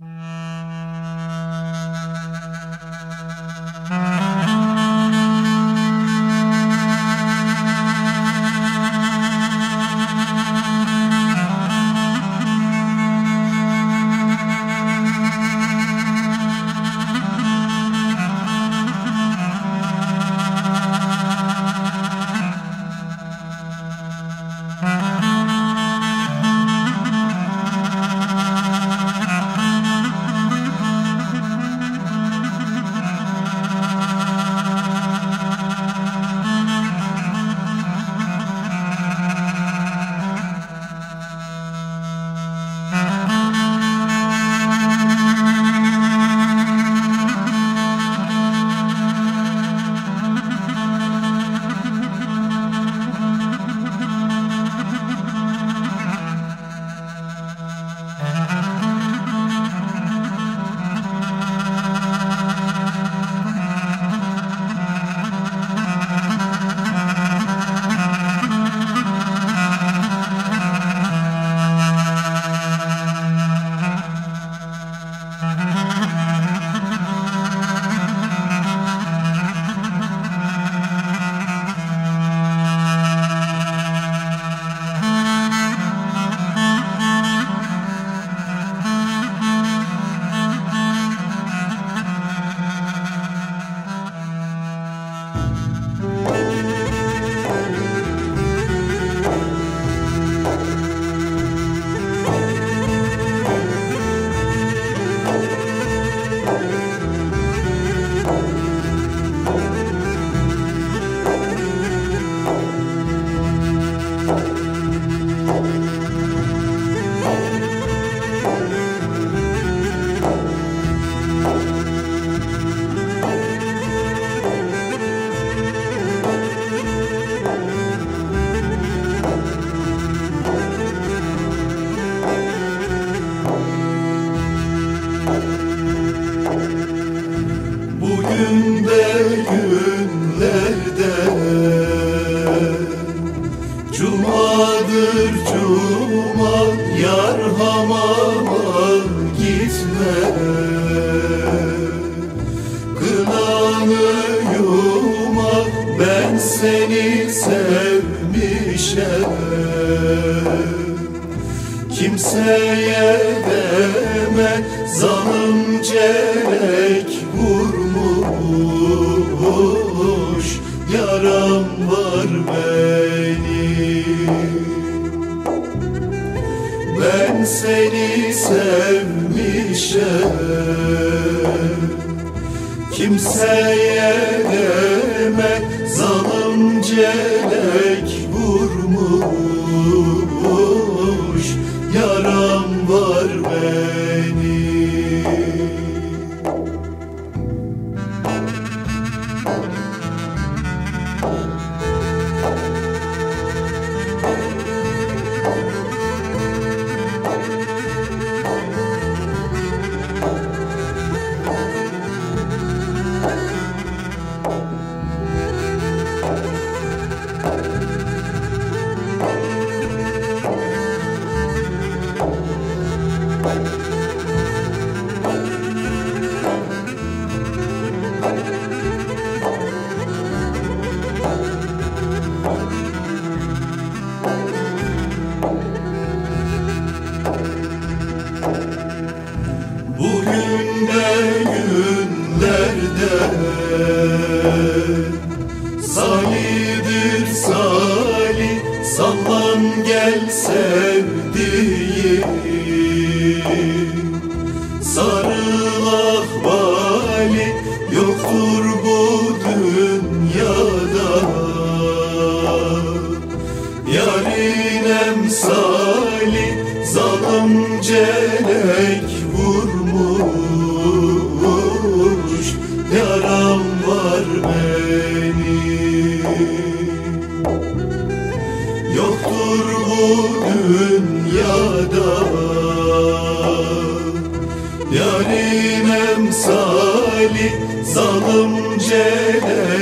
Mm-hmm. Cuma Yar hamama gitme. Kınanı yuma Ben seni sevmişem. Kimseye deme celek vurmuş. Yaram var benim Seni sevmişem. Kimseye deme zalim celek günlerde. Salidir sali Sallan gel sevdiğim. Sarıl ahvali Yoktur bu dünyada. Yarın emsali Zalim celek vurmuş Yoktur bu dünyada. Yarın emsali Zalim celek